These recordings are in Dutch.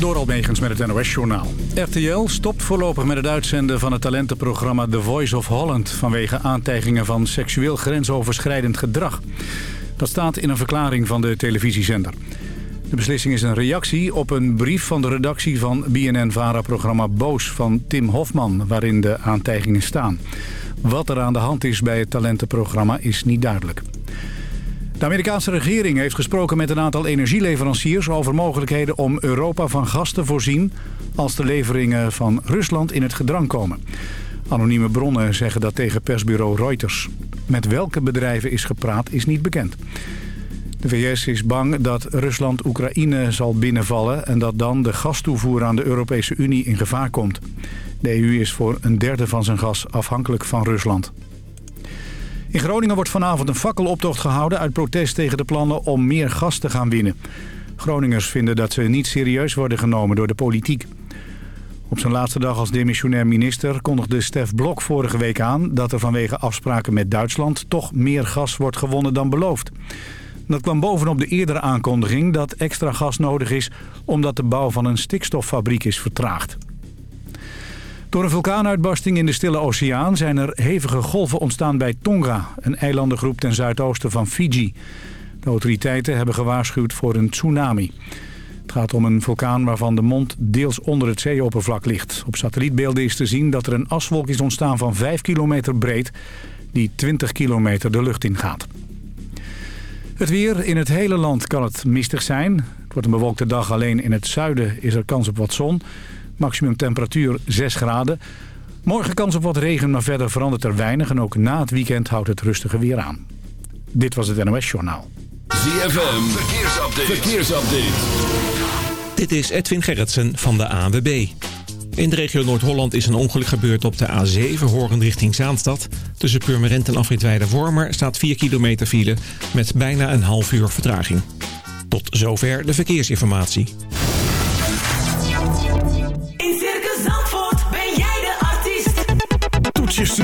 door Almegens met het NOS-journaal. RTL stopt voorlopig met het uitzenden van het talentenprogramma The Voice of Holland... vanwege aantijgingen van seksueel grensoverschrijdend gedrag. Dat staat in een verklaring van de televisiezender. De beslissing is een reactie op een brief van de redactie van BNN-VARA-programma Boos van Tim Hofman... waarin de aantijgingen staan. Wat er aan de hand is bij het talentenprogramma is niet duidelijk. De Amerikaanse regering heeft gesproken met een aantal energieleveranciers... over mogelijkheden om Europa van gas te voorzien... als de leveringen van Rusland in het gedrang komen. Anonieme bronnen zeggen dat tegen persbureau Reuters. Met welke bedrijven is gepraat is niet bekend. De VS is bang dat Rusland Oekraïne zal binnenvallen... en dat dan de gastoevoer aan de Europese Unie in gevaar komt. De EU is voor een derde van zijn gas afhankelijk van Rusland. In Groningen wordt vanavond een fakkeloptocht gehouden... uit protest tegen de plannen om meer gas te gaan winnen. Groningers vinden dat ze niet serieus worden genomen door de politiek. Op zijn laatste dag als demissionair minister kondigde Stef Blok vorige week aan... dat er vanwege afspraken met Duitsland toch meer gas wordt gewonnen dan beloofd. Dat kwam bovenop de eerdere aankondiging dat extra gas nodig is... omdat de bouw van een stikstoffabriek is vertraagd. Door een vulkaanuitbarsting in de Stille Oceaan zijn er hevige golven ontstaan bij Tonga, een eilandengroep ten zuidoosten van Fiji. De autoriteiten hebben gewaarschuwd voor een tsunami. Het gaat om een vulkaan waarvan de mond deels onder het zeeoppervlak ligt. Op satellietbeelden is te zien dat er een aswolk is ontstaan van 5 kilometer breed... die 20 kilometer de lucht ingaat. Het weer. In het hele land kan het mistig zijn. Het wordt een bewolkte dag. Alleen in het zuiden is er kans op wat zon. Maximum temperatuur 6 graden. Morgen kans op wat regen, maar verder verandert er weinig. En ook na het weekend houdt het rustige weer aan. Dit was het NOS Journaal. ZFM. Verkeersupdate. Verkeersupdate. Dit is Edwin Gerritsen van de ANWB. In de regio Noord-Holland is een ongeluk gebeurd op de A7 horend richting Zaanstad. Tussen Purmerend en Afritweide Wormer staat 4 kilometer file met bijna een half uur vertraging. Tot zover de verkeersinformatie.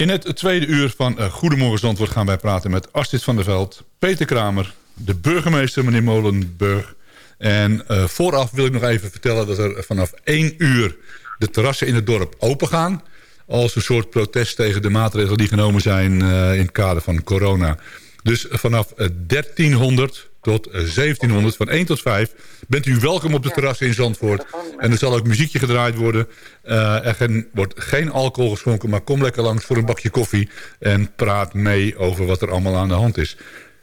In het tweede uur van eh, Goedemorgen Zandvoort gaan wij praten met Astrid van der Veld, Peter Kramer, de burgemeester meneer Molenburg. En eh, vooraf wil ik nog even vertellen dat er vanaf 1 uur de terrassen in het dorp open gaan. Als een soort protest tegen de maatregelen die genomen zijn eh, in het kader van corona. Dus vanaf eh, 1300 tot eh, 1700, van 1 tot 5, bent u welkom op de terrassen in Zandvoort. En er zal ook muziekje gedraaid worden. Eh, er geen- wordt geen alcohol geschonken, maar kom lekker langs voor een bakje koffie. En praat mee over wat er allemaal aan de hand is.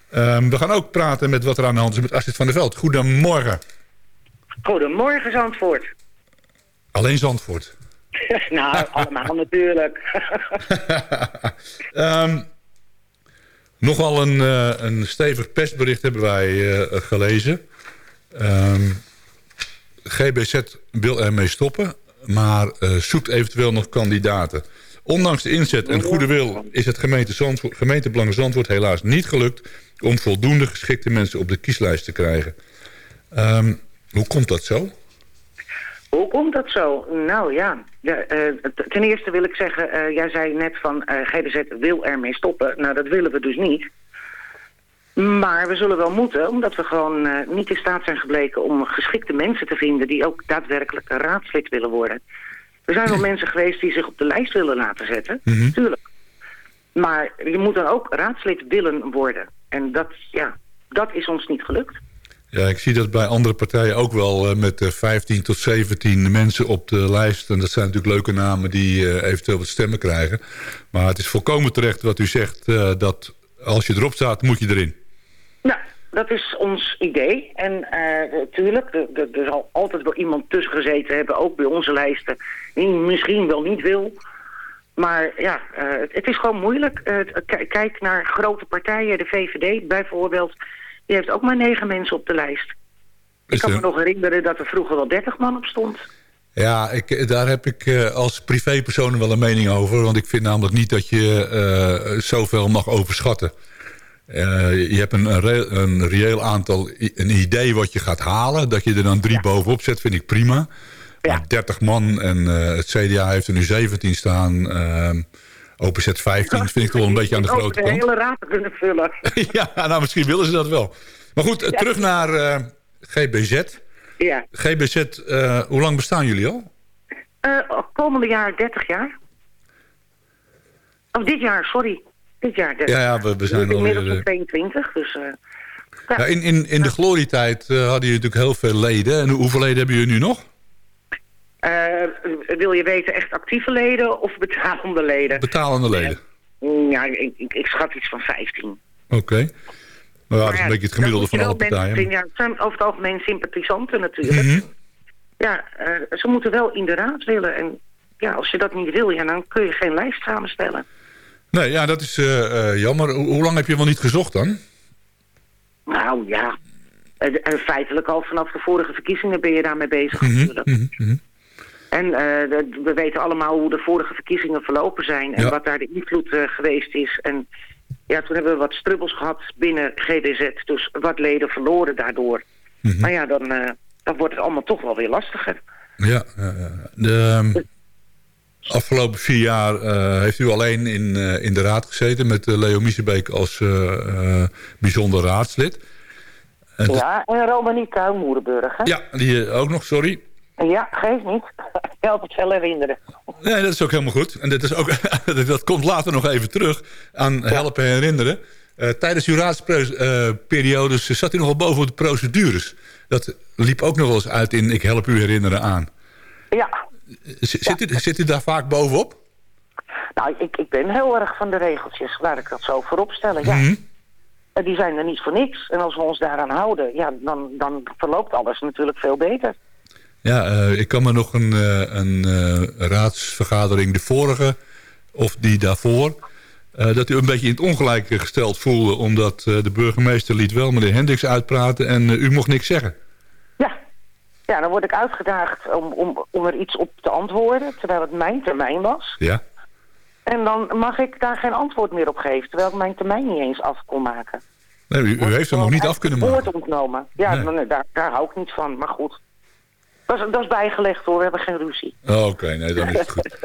Ehm, we gaan ook praten met wat er aan de hand is met Astrid van der Veld. Goedemorgen. Goedemorgen, Zandvoort. Alleen Zandvoort. nou, allemaal natuurlijk. Ehm, nogal een, eh, een stevig persbericht hebben wij eh, gelezen. Ehm, GBZ wil ermee stoppen, maar eh, zoekt eventueel nog kandidaten. Ondanks de inzet en goede wil is het gemeente Zandvoort, gemeentebelang Zandvoort helaas niet gelukt... om voldoende geschikte mensen op de kieslijst te krijgen. Ehm, hoe komt dat zo? Hoe komt dat zo? Nou ja, ja eh, ten eerste wil ik zeggen, eh, jij zei net van eh GDZ wil ermee stoppen. Nou, dat willen we dus niet. Maar we zullen wel moeten, omdat we gewoon niet in staat zijn gebleken om geschikte mensen te vinden die ook daadwerkelijk raadslid willen worden. Er zijn wel mensen geweest die zich op de lijst willen laten zetten, natuurlijk. Maar je moet dan ook raadslid willen worden. En dat, ja, dat is ons niet gelukt. Ja, ik zie dat bij andere partijen ook wel eh, met eh, 15 tot 17 mensen op de lijst. En dat zijn natuurlijk leuke namen die eh, eventueel wat stemmen krijgen. Maar het is volkomen terecht wat u zegt, eh, dat als je erop staat, moet je erin. Nou, dat is ons idee. En natuurlijk, er zal altijd wel iemand tussen gezeten hebben, ook bij onze lijsten, die misschien wel niet wil. Maar ja, eh, het, is gewoon moeilijk. Eh, kijk naar grote partijen, de VVD bijvoorbeeld. Die heeft ook maar negen mensen op de lijst. Ik kan me nog herinneren dat er vroeger wel 30 man op stond. Ja, ik, daar heb ik eh, als privépersoon wel een mening over. Want ik vind namelijk niet dat je eh, zoveel mag overschatten. Eh, je hebt een, een, re- een reëel aantal, een idee wat je gaat halen. Dat je er dan drie bovenop zet, vind ik prima. Maar 30 man en eh, het CDA heeft er nu 17 staan. OPZ 15 vind ik toch wel een beetje aan de grote de kant. hele raad kunnen vullen. ja, nou misschien willen ze dat wel. Maar goed, terug naar eh, GBZ. ja. GBZ, eh, hoe lang bestaan jullie al? Eh, komende jaar 30 jaar. Of dit jaar, sorry. Dit jaar 30 Ja, ja, we, we zijn Inmiddels op eh, 22, dus... ja. In, in, in de glorietijd hadden jullie natuurlijk heel veel leden. En hoeveel leden hebben jullie nu nog? Eh, wil je weten echt actieve leden of betalende leden? Betalende leden. ja, ik, ik, ik schat iets van 15. Oké. Maar ja, dat is een beetje het gemiddelde van alle partijen. mensen Ja, het zijn over het algemeen sympathisanten natuurlijk. Mhm. Ja, eh, ze moeten wel in de raad willen. En ja, als je dat niet wil, ja, dan kun je geen lijst samenstellen. Nee, ja, dat is eh, jammer. Hoe, hoe lang heb je wel niet gezocht dan? Nou ja, feitelijk al vanaf de vorige verkiezingen ben je daarmee bezig Mhm, natuurlijk. mhm. En eh, we weten allemaal hoe de vorige verkiezingen verlopen zijn en Ja. wat daar de invloed eh, geweest is. En ja, toen hebben we wat strubbels gehad binnen GDZ, dus wat leden verloren daardoor. Mhm. Maar ja, dan, eh, dan wordt het allemaal toch wel weer lastiger. Ja, ja, ja. de ehm, afgelopen vier jaar heeft u alleen in, eh, in de raad gezeten... met Leo Miesebeek als bijzonder raadslid. Ja, en Romanie Tuinmoerenburg, hè? ja, die ook nog, sorry. Ja, geeft niet. Help het wel herinneren. Nee, dat is ook helemaal goed. En dat, is ook, dat komt later nog even terug aan helpen herinneren. Eh, tijdens uw raadsperiodes zat u nogal boven de procedures. Dat liep ook nog wel eens uit in ik help u herinneren aan. Ja, Z- Zit, u, zit u daar vaak bovenop? nou, ik, ik ben heel erg van de regeltjes, laat ik dat zo voorop stellen. Ja. En Die zijn er niet voor niks. En als we ons daaraan houden, ja, dan, dan verloopt alles natuurlijk veel beter. Ja, eh, ik kan me nog een, eh, een eh, raadsvergadering, de vorige of die daarvoor... dat u een beetje in het ongelijk gesteld voelde... omdat de burgemeester liet wel meneer Hendricks uitpraten... en u mocht niks zeggen. Ja. Ja, dan word ik uitgedaagd om, om, om er iets op te antwoorden, terwijl het mijn termijn was. Ja, En dan mag ik daar geen antwoord meer op geven, terwijl ik mijn termijn niet eens af kon maken. nee, u, u heeft hem nog niet af kunnen maken. woord ontnomen. Ja, Nee. dan- daar, daar hou ik niet van, maar goed. Dat is, dat is bijgelegd hoor, we hebben geen ruzie. Oh, Oké, nee, dan is het goed.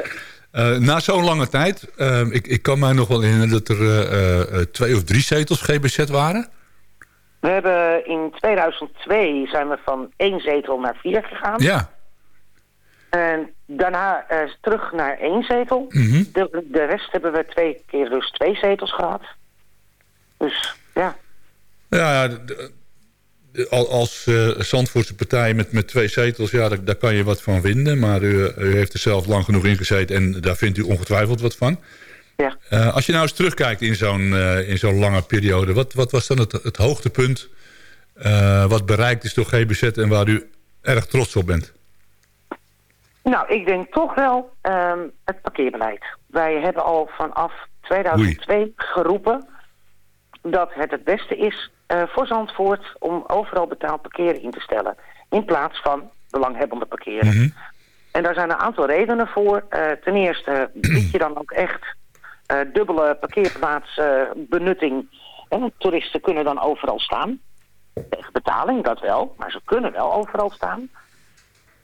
Eh, na zo'n lange tijd, eh, ik, ik kan mij nog wel herinneren dat er eh, twee of drie zetels GBZ waren. We hebben in 2002 zijn we van één zetel naar vier gegaan. Ja. En daarna terug naar één zetel. Mhm. de, de rest hebben we twee keer dus twee zetels gehad. Dus ja. Ja, als eh Zandvoortse partij met, met twee zetels, ja, daar, daar kan je wat van vinden. Maar u, u heeft er zelf lang genoeg in gezeten en daar vindt u ongetwijfeld wat van. Ja. Eh, als je nou eens terugkijkt in zo'n eh, in zo'n lange periode, wat, wat was dan het, het hoogtepunt eh, wat bereikt is door GBZ en waar u erg trots op bent? Nou, ik denk toch wel ehm, het parkeerbeleid. Wij hebben al vanaf 2002 geroepen dat het het beste is eh, voor Zandvoort om overal betaald parkeren in te stellen. In plaats van belanghebbende parkeren. En daar zijn een aantal redenen voor. Eh, ten eerste bied je dan ook echt eh, dubbele parkeerplaatsbenutting. En toeristen kunnen dan overal staan. Tegen betaling, dat wel. Maar ze kunnen wel overal staan.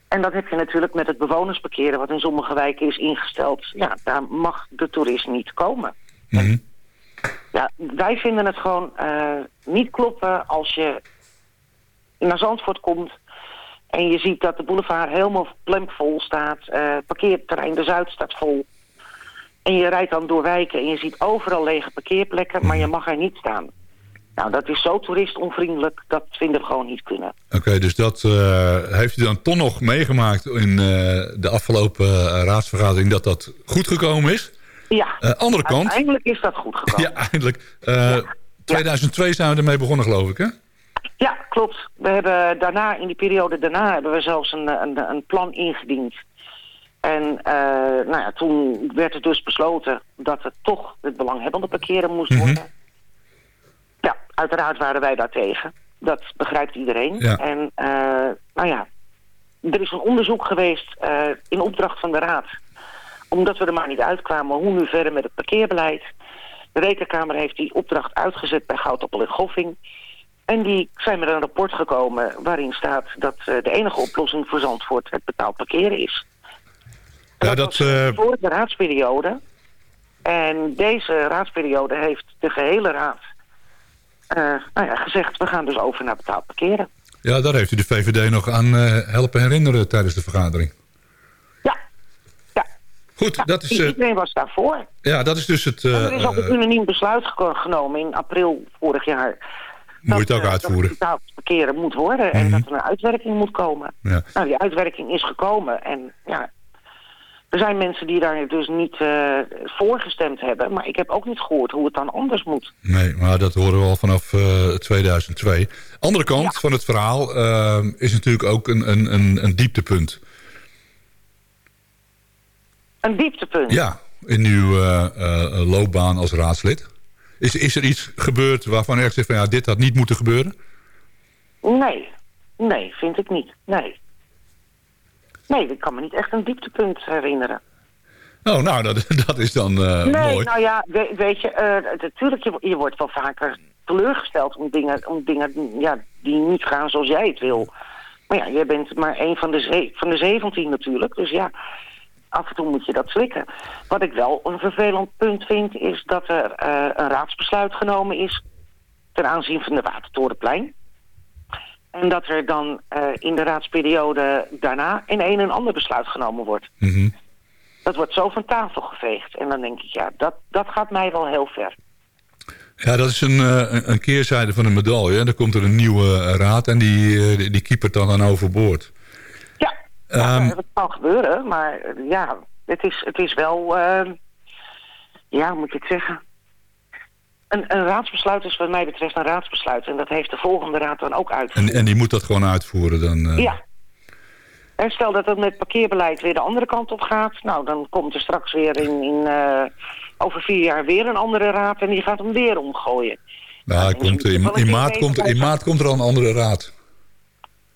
En dat heb je natuurlijk met het bewonersparkeren... wat in sommige wijken is ingesteld. Ja, daar mag de toerist niet komen. Ja, wij vinden het gewoon eh, niet kloppen als je naar Zandvoort komt... en je ziet dat de boulevard helemaal plemvol staat. eh parkeerterrein de Zuid staat vol. En je rijdt dan door wijken en je ziet overal lege parkeerplekken... maar je mag er niet staan. Nou, dat is zo toeristonvriendelijk, dat vinden we gewoon niet kunnen. Oké, dus dat eh, heeft u dan toch nog meegemaakt in de afgelopen raadsvergadering dat dat goed gekomen is? Ja, Eh, andere kant, uiteindelijk is dat goed gekomen. ja, eindelijk. Eh, 2002 zijn we ermee begonnen, geloof ik, hè? Ja, klopt. We hebben daarna, in die periode daarna, hebben we zelfs een, een, een plan ingediend. En eh, nou ja, toen werd er dus besloten dat het toch het belanghebbende parkeren moest worden. Ja, uiteraard waren wij daartegen. Dat begrijpt iedereen. Ja. En eh, nou ja, er is een onderzoek geweest eh, in opdracht van de Raad. Omdat we er maar niet uitkwamen hoe nu verder met het parkeerbeleid. De Rekenkamer heeft die opdracht uitgezet bij Goudappel en Goffing. En die zijn met een rapport gekomen waarin staat dat eh, de enige oplossing voor Zandvoort het betaald parkeren is. Ja, dat, was de eh, vorige raadsperiode. En deze raadsperiode heeft de gehele raad eh, nou ja, gezegd... we gaan dus over naar betaald parkeren. ja, daar heeft u de VVD nog aan helpen herinneren tijdens de vergadering. Ja. Goed, dat is, eh, iedereen was daarvoor. ja, dat is dus het... eh, En er is ook eh, een unaniem besluit genomen in april vorig jaar. Moet je het ook uitvoeren. Dat betaald parkeren moet worden en dat er een uitwerking moet komen. Ja. Nou, die uitwerking is gekomen en ja... Er zijn mensen die daar dus niet eh voor gestemd hebben. Maar ik heb ook niet gehoord hoe het dan anders moet. Nee, maar dat horen we al vanaf eh, 2002. Andere kant van het verhaal is natuurlijk ook een, een, een, een dieptepunt. Een dieptepunt. Ja, in uw eh, eh, loopbaan als raadslid. Is, is er iets gebeurd waarvan u echt zegt van ja, dit had niet moeten gebeuren? Nee, nee, vind ik niet. Nee. Nee, ik kan me niet echt een dieptepunt herinneren. Oh, nou, dat, dat is dan eh, nee, mooi. nou ja, we- weet je, eh, natuurlijk, je, je wordt wel vaker teleurgesteld om dingen, om dingen ja, die niet gaan zoals jij het wil. Maar ja, jij bent maar een van de, ze- van de 17 natuurlijk, dus ja, af en toe moet je dat slikken. Wat ik wel een vervelend punt vind, is dat er eh, een raadsbesluit genomen is ten aanzien van de Watertorenplein. En dat er dan eh, in de raadsperiode daarna in een en ander besluit genomen wordt. Mhm. Dat wordt zo van tafel geveegd. En dan denk ik, ja, dat, dat gaat mij wel heel ver. Ja, dat is een, eh, een- keerzijde van een medaille. Dan komt er een nieuwe raad en die, die, die kiepert dan aan overboord. Ja, Ehm, nou, dat kan gebeuren. Maar ja, het is, het is wel... eh, ja, hoe moet ik het zeggen? Een, een raadsbesluit is wat mij betreft een raadsbesluit. En dat heeft de volgende raad dan ook uit. En, en die moet dat gewoon uitvoeren. Dan, eh, Ja. En stel dat het met parkeerbeleid weer de andere kant op gaat. Nou, dan komt er straks weer in, in eh, over vier jaar weer een andere raad. En die gaat hem weer omgooien. Nou, komt, in, in, maart komt, in maart komt er al een andere raad.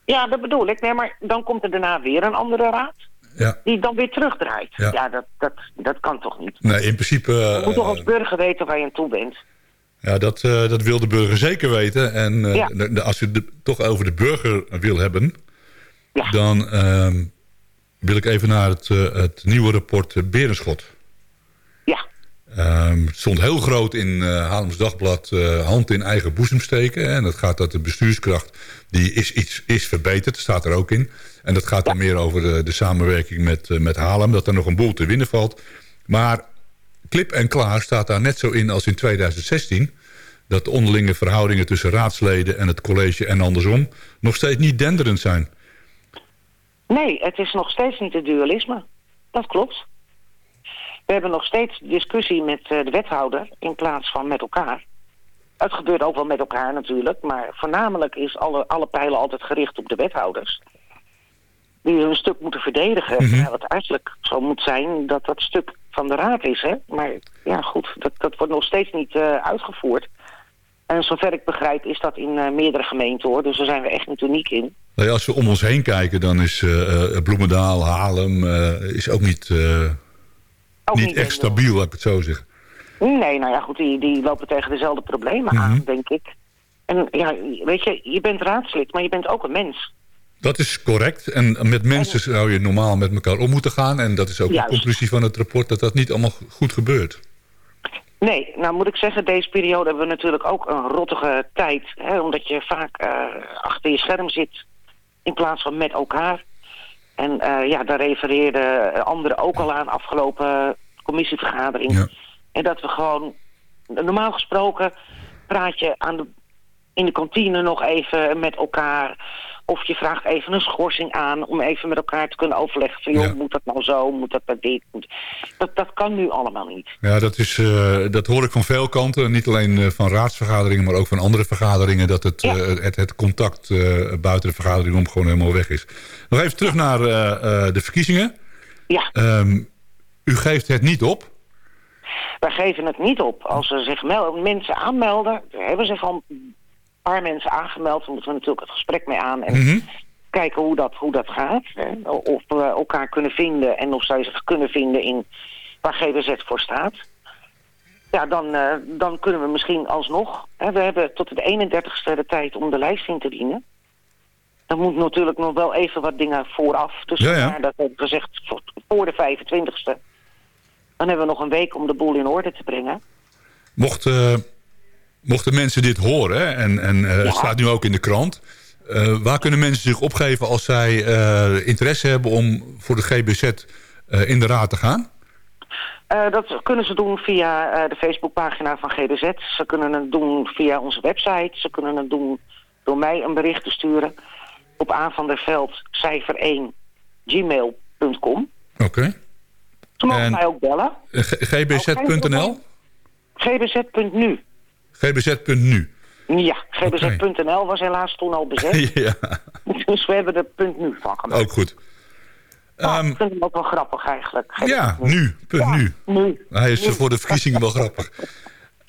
Ja, dat bedoel ik. Nee, maar dan komt er daarna weer een andere raad. Ja. Die dan weer terugdraait. Ja. Ja, dat, dat, dat kan toch niet? Nee, in principe... Je moet toch eh, als burger weten waar je aan toe bent. Ja, dat, eh, dat wil de burger zeker weten. En eh, Ja. de- de- als je het toch over de burger wil hebben... Ja. dan ehm, wil ik even naar het, het nieuwe rapport Berenschot. Ja, Ehm, het stond heel groot in eh Haarlems Dagblad eh, hand in eigen boezem steken. hè. En dat gaat dat de bestuurskracht die is, iets, is verbeterd, staat er ook in. En dat gaat dan meer over de, de samenwerking met, eh, met Haarlem. Dat er nog een boel te winnen valt. Maar klip en klaar staat daar net zo in als in 2016... dat de onderlinge verhoudingen tussen raadsleden en het college en andersom... nog steeds niet denderend zijn. nee, het is nog steeds niet het dualisme. Dat klopt. We hebben nog steeds discussie met eh, de wethouder in plaats van met elkaar. Het gebeurt ook wel met elkaar natuurlijk, maar voornamelijk is alle, alle pijlen altijd gericht op de wethouders. Die hun stuk moeten verdedigen. terwijl het eigenlijk zo moet zijn dat dat stuk van de raad is. Hè? Maar ja, goed, dat, dat wordt nog steeds niet eh, uitgevoerd. En zover ik begrijp is dat in eh, meerdere gemeenten hoor. Dus daar zijn we echt niet uniek in. Nou ja, als we om ons heen kijken, dan is Bloemendaal, Haarlem... is ook niet, niet niet echt in- stabiel, laat ik het zo zeggen. Nee, nou ja, goed, die, die lopen tegen dezelfde problemen aan, denk ik. En ja, weet je, je bent raadslid, maar je bent ook een mens. Dat is correct. En met mensen zou je normaal met elkaar om moeten gaan. En dat is ook Juist. de conclusie van het rapport... dat dat niet allemaal goed gebeurt. Nee, nou moet ik zeggen, deze periode hebben we natuurlijk ook een rottige tijd. Hè, omdat je vaak eh, achter je scherm zit in plaats van met elkaar. En eh, ja, daar refereerden anderen ook al aan afgelopen commissievergadering. Ja. En dat we gewoon, normaal gesproken praat je aan de, in de kantine nog even met elkaar. Of je vraagt even een schorsing aan om even met elkaar te kunnen overleggen. Van, joh, Ja. moet dat nou zo, moet dat nou dit? Moet... Dat, dat kan nu allemaal niet. Ja, dat, is, eh, dat hoor ik van veel kanten. Niet alleen eh, van raadsvergaderingen, maar ook van andere vergaderingen... dat het, Ja. eh, het, het contact buiten de vergadering om gewoon helemaal weg is. Nog even terug naar de verkiezingen. Ja. Ehm, u geeft het niet op. Wij geven het niet op. Als er zich mensen aanmelden, hebben al een paar mensen aangemeld. Daar moeten we natuurlijk het gesprek mee aan en Mhm. kijken hoe dat, hoe dat gaat. Hè. Of we elkaar kunnen vinden en of zij zich kunnen vinden in waar GBZ voor staat. Ja, dan, eh, dan kunnen we misschien alsnog. Hè, we hebben tot de 31ste de tijd om de lijst in te dienen. Dan moet natuurlijk nog wel even wat dingen vooraf. Dus Ja, dat we hebben gezegd voor, voor de 25ste. Dan hebben we nog een week om de boel in orde te brengen. Mocht, eh, mochten mensen dit horen, en, en eh, het staat nu ook in de krant... eh, waar kunnen mensen zich opgeven als zij eh, interesse hebben om voor de GBZ in de raad te gaan? Dat kunnen ze doen via de Facebookpagina van GBZ. Ze kunnen het doen via onze website. Ze kunnen het doen door mij een bericht te sturen op aanvanderveld cijfer 1 gmail.com. Oké. Ze mogen En- mij ook bellen. Gbz.nl? gbz.nu. gbz.nu. Ja, gbz.nl was helaas toen al bezet. ja, dus we hebben er punt .nu van gemaakt. ook goed. Nou, Ehm, ik vind hem ook wel grappig eigenlijk. ja, nu. Punt Ja, nu. nu. Hij is voor de verkiezingen wel grappig.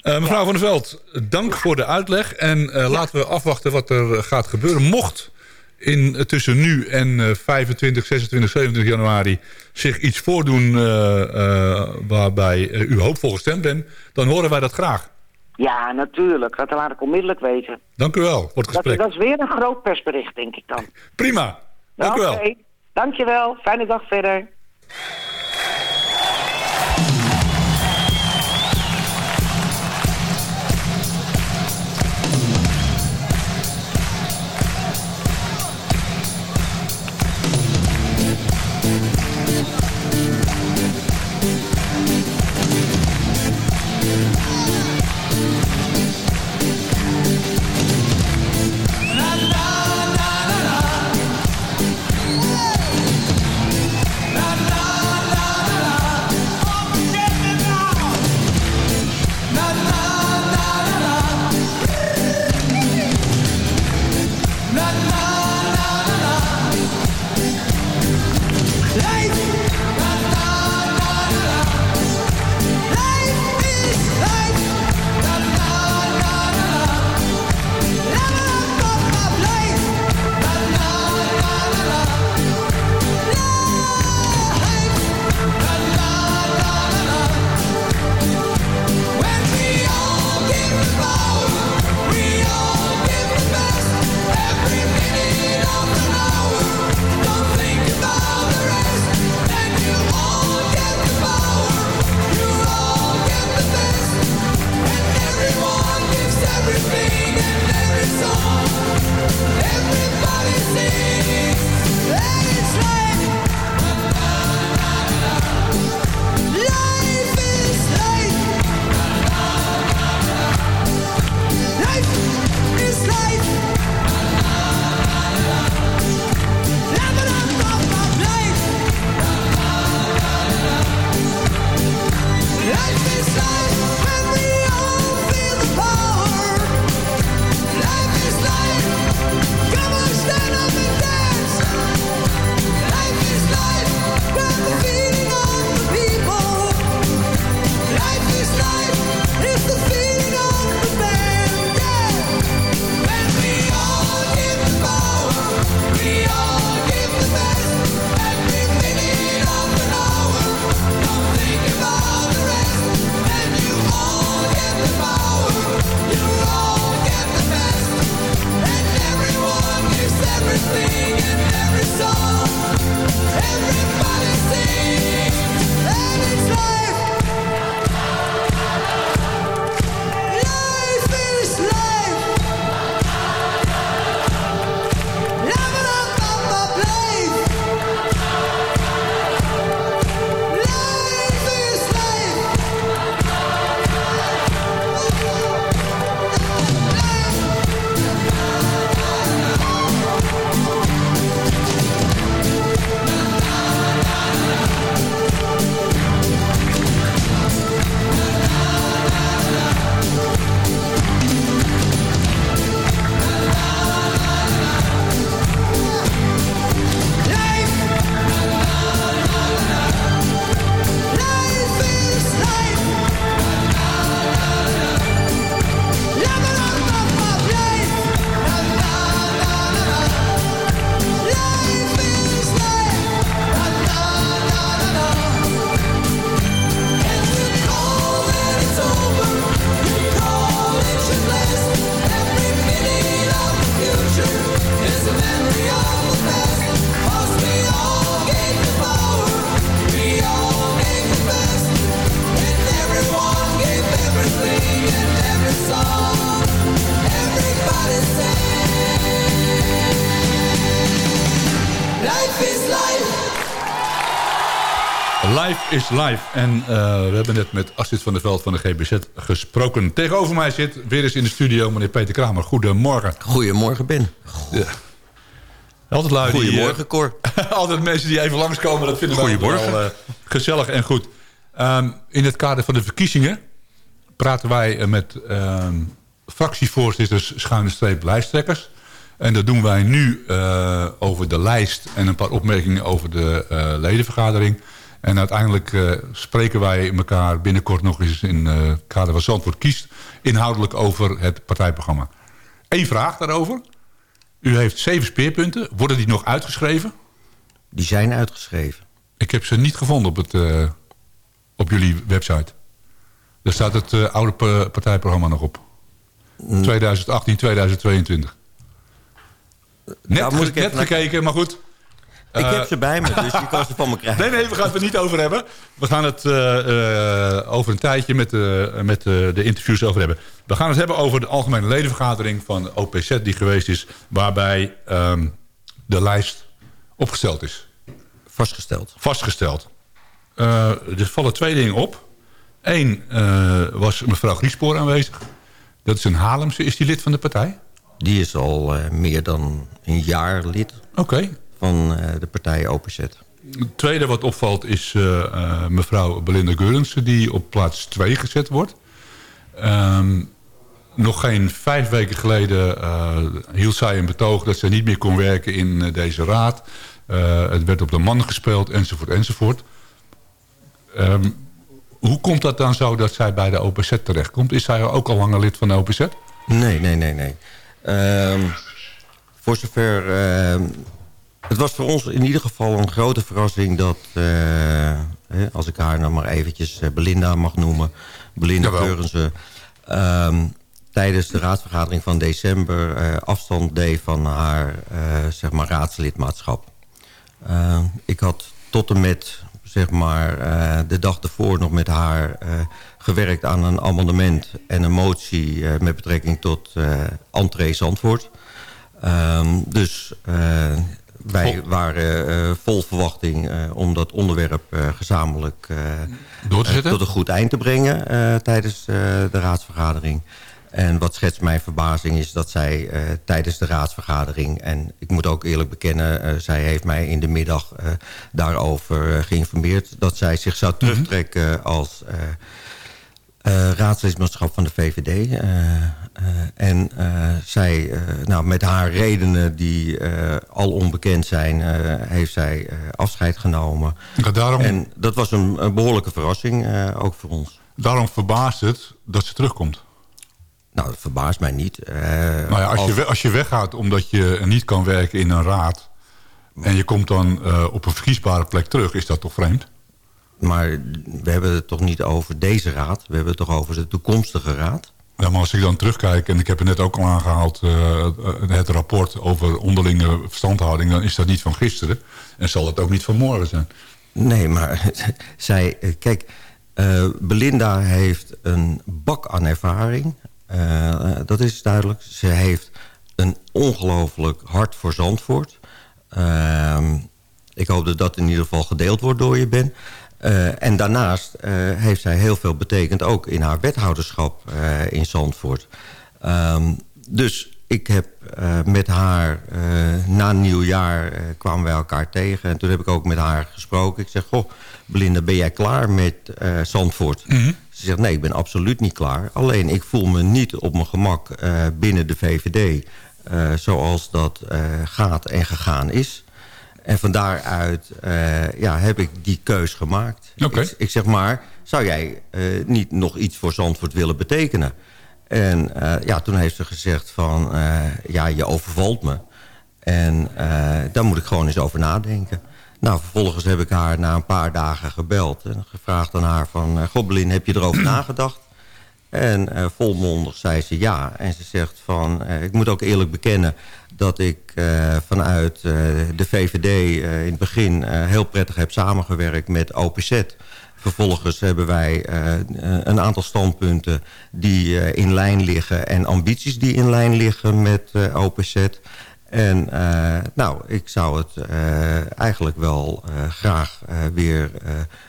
Eh, mevrouw van der Veld, dank voor de uitleg. En eh, laten we afwachten wat er gaat gebeuren. Mocht in, eh, tussen nu en eh, 25, 26, 27 januari zich iets voordoen... eh, eh, waarbij eh, u hoopvol gestemd bent... dan horen wij dat graag. Ja, natuurlijk. Dat laat ik onmiddellijk weten. Dank u wel voor het gesprek. dat is weer een groot persbericht, denk ik dan. Prima. Dank u wel. Oké, dankjewel. Fijne dag verder. Is live. En eh, we hebben net met Astrid van der Veld van de GBZ gesproken. Tegenover mij zit weer eens in de studio meneer Peter Kramer. Goedemorgen. Goedemorgen, Ben. Ja. Altijd lui die, Goedemorgen, Cor. eh, altijd mensen die even langskomen. Dat vinden we wel eh, gezellig en goed. Ehm, in het kader van de verkiezingen praten wij met ehm, fractievoorzitters schuine streep lijsttrekkers. En dat doen wij nu over de lijst en een paar opmerkingen over de ledenvergadering. En uiteindelijk eh, spreken wij elkaar binnenkort nog eens in eh, het kader van Zandvoort kiest... inhoudelijk over het partijprogramma. Eén vraag daarover. U heeft zeven speerpunten. Worden die nog uitgeschreven? Die zijn uitgeschreven. Ik heb ze niet gevonden op, het, eh, op jullie website. Daar staat het oude pa- partijprogramma nog op. 2018, 2022. Net, moet ik net gekeken, maar goed. Ik Eh, heb ze bij me, dus je kan ze van me krijgen. Nee, nee, we gaan het er niet over hebben. We gaan het eh, eh, over een tijdje met, de, met de, de interviews over hebben. We gaan het hebben over de algemene ledenvergadering van OPZ die geweest is... waarbij ehm, de lijst opgesteld is. Vastgesteld. Vastgesteld. Eh, er vallen twee dingen op. Eén eh, was mevrouw Griespoor aanwezig. Dat is een Haarlemse. Is die lid van de partij? Die is al eh, meer dan een jaar lid Oké. Van eh, de partij OPZ. Het tweede wat opvalt is eh, eh, mevrouw Belinda Geurensen... die op plaats 2 gezet wordt. Ehm, nog geen vijf weken geleden hield zij een betoog... dat ze niet meer kon werken in deze raad. Het werd op de man gespeeld, enzovoort, enzovoort. Ehm, hoe komt dat dan zo dat zij bij de OPZ terechtkomt? Is zij ook al langer lid van de OPZ? Nee, nee, nee, nee. Ehm, voor zover... het was voor ons in ieder geval een grote verrassing dat... eh, als ik haar nou maar eventjes eh, Belinda mag noemen... Belinda. Keurense... ehm, tijdens de raadsvergadering van december... eh, afstand deed van haar zeg maar raadslidmaatschap. Ehm, ik had tot en met zeg maar, de dag ervoor nog met haar gewerkt aan een amendement en een motie met betrekking tot eh entree Zandvoort. Ehm, dus wij waren eh, vol verwachting eh, om dat onderwerp eh, gezamenlijk Door te zetten? tot een goed eind te brengen tijdens de raadsvergadering. En wat schetst mijn verbazing is dat zij tijdens de raadsvergadering... en ik moet ook eerlijk bekennen, zij heeft mij in de middag daarover geïnformeerd... dat zij zich zou terugtrekken als raadslidmaatschap van de VVD. eh, eh, en eh, zij, eh, nou, met haar redenen die eh, al onbekend zijn... eh, heeft zij eh, afscheid genomen. Ja, daarom, En dat was een, een behoorlijke verrassing, eh, ook voor ons. daarom verbaast het dat ze terugkomt. Nou, dat verbaast mij niet. Eh, Nou ja, als, je, als- je weggaat omdat je niet kan werken in een raad... en je komt dan eh, op een verkiesbare plek terug, is dat toch vreemd? Maar we hebben het toch niet over deze raad. We hebben het toch over de toekomstige raad. Ja, maar als ik dan terugkijk, en ik heb het net ook al aangehaald... eh, het rapport over onderlinge verstandhouding... dan is dat niet van gisteren en zal het ook niet van morgen zijn. Nee, maar zij... eh, Kijk, eh, Belinda heeft een bak aan ervaring. Dat is duidelijk. Ze heeft een ongelooflijk hart voor Zandvoort. Ehm, ik hoop dat dat in ieder geval gedeeld wordt door je, Ben. Eh, en daarnaast eh, heeft zij heel veel betekend... ook in haar wethouderschap eh, in Zandvoort. Ehm, dus ik heb met haar na nieuwjaar kwamen wij elkaar tegen. En toen heb ik ook met haar gesproken. Ik zeg, goh, Belinda, ben jij klaar met Zandvoort? Ze zegt, nee, ik ben absoluut niet klaar. Alleen, ik voel me niet op mijn gemak binnen de VVD... zoals dat gaat en gegaan is. En van daaruit eh, ja, heb ik die keus gemaakt. Ik, ik zeg maar, zou jij eh, niet nog iets voor Zandvoort willen betekenen? En eh, ja, toen heeft ze gezegd van, ja, je overvalt me. En daar moet ik gewoon eens over nadenken. Nou, vervolgens heb ik haar na een paar dagen gebeld. En gevraagd aan haar van, Gobelin, heb je erover nagedacht? En eh, volmondig zei ze ja. En ze zegt van, eh, ik moet ook eerlijk bekennen... dat ik eh, vanuit de VVD in het begin heel prettig heb samengewerkt met OPZ. Vervolgens hebben wij een aantal standpunten die in lijn liggen... en ambities die in lijn liggen met OPZ. En nou, ik zou het eigenlijk wel graag weer